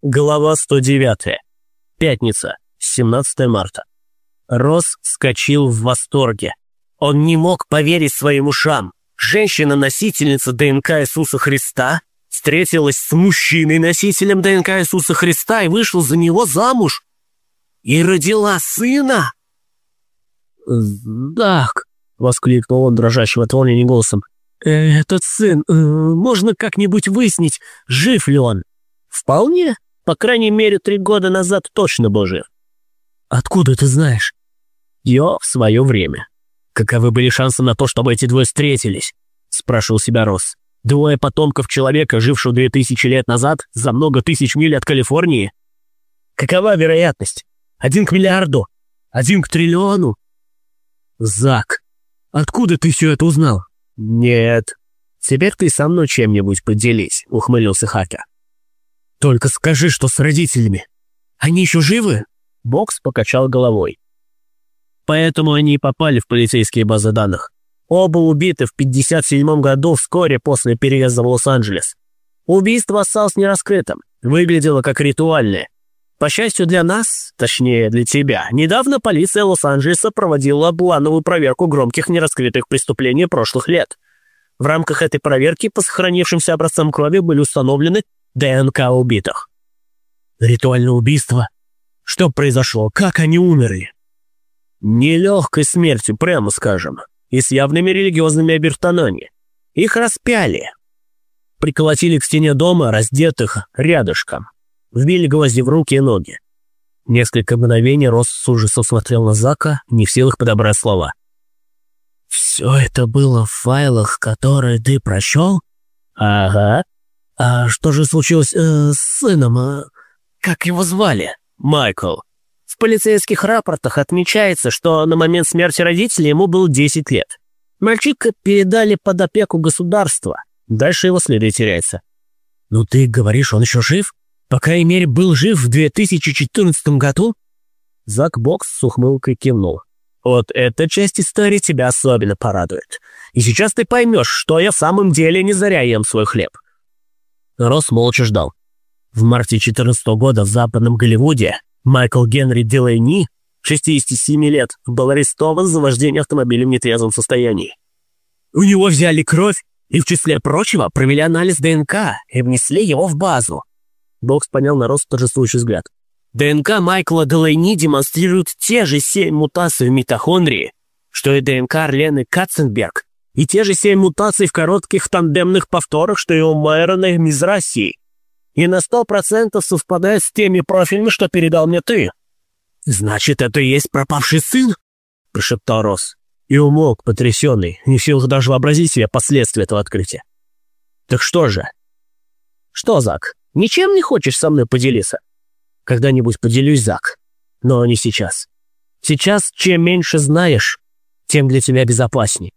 Глава 109. Пятница, 17 марта. Росс вскочил в восторге. Он не мог поверить своим ушам. Женщина-носительница ДНК Иисуса Христа встретилась с мужчиной-носителем ДНК Иисуса Христа и вышла за него замуж. И родила сына. «Так», — воскликнул он дрожащим от волнения голосом, «этот сын, э, можно как-нибудь выяснить, жив ли он?» «Вполне. По крайней мере, три года назад точно был жив». «Откуда ты знаешь?» «Я в свое время». «Каковы были шансы на то, чтобы эти двое встретились?» — спрашивал себя Росс. «Двое потомков человека, жившего две тысячи лет назад, за много тысяч миль от Калифорнии?» «Какова вероятность? Один к миллиарду? Один к триллиону?» «Зак, откуда ты все это узнал?» «Нет. Теперь ты со мной чем-нибудь поделись», — ухмылился Хакер. «Только скажи, что с родителями. Они еще живы?» Бокс покачал головой. Поэтому они и попали в полицейские базы данных. Оба убиты в 57 году вскоре после переезда в Лос-Анджелес. Убийство осталось нераскрытым, выглядело как ритуальное. По счастью для нас, точнее для тебя, недавно полиция Лос-Анджелеса проводила плановую проверку громких нераскрытых преступлений прошлых лет. В рамках этой проверки по сохранившимся образцам крови были установлены ДНК убитых. Ритуальное убийство? Что произошло? Как они умерли? Нелегкой смертью, прямо скажем, и с явными религиозными обертонами. Их распяли. Приколотили к стене дома, раздетых рядышком. Вбили гвозди в руки и ноги. Несколько мгновений Росс с ужасом смотрел на Зака, не в силах подобрать слова. «Все это было в файлах, которые ты прочел?» «Ага», «А что же случилось э, с сыном? А? Как его звали?» «Майкл». В полицейских рапортах отмечается, что на момент смерти родителей ему было 10 лет. Мальчика передали под опеку государства. Дальше его следы теряется. «Ну ты говоришь, он еще жив? По крайней мере, был жив в 2014 году?» Зак Бокс с ухмылкой кивнул. «Вот эта часть истории тебя особенно порадует. И сейчас ты поймешь, что я в самом деле не заря ем свой хлеб. Росс молча ждал. В марте 14 года в западном Голливуде Майкл Генри Дилейни, 67 лет, был арестован за вождение автомобиля в нетрезвом состоянии. У него взяли кровь и, в числе прочего, провели анализ ДНК и внесли его в базу. Бокс понял на Росс торжествующий взгляд. ДНК Майкла Делейни демонстрирует те же семь мутаций в митохондрии, что и ДНК Лены Катценберг, и те же семь мутаций в коротких тандемных повторах, что и у Майрона и Мизрасии. И на сто процентов совпадает с теми профилями, что передал мне ты. «Значит, это и есть пропавший сын?» — прошептал Росс. И умолк, потрясенный, не в силах даже вообразить себе последствия этого открытия. «Так что же?» «Что, Зак, ничем не хочешь со мной поделиться?» «Когда-нибудь поделюсь, Зак, но не сейчас. Сейчас, чем меньше знаешь, тем для тебя безопасней.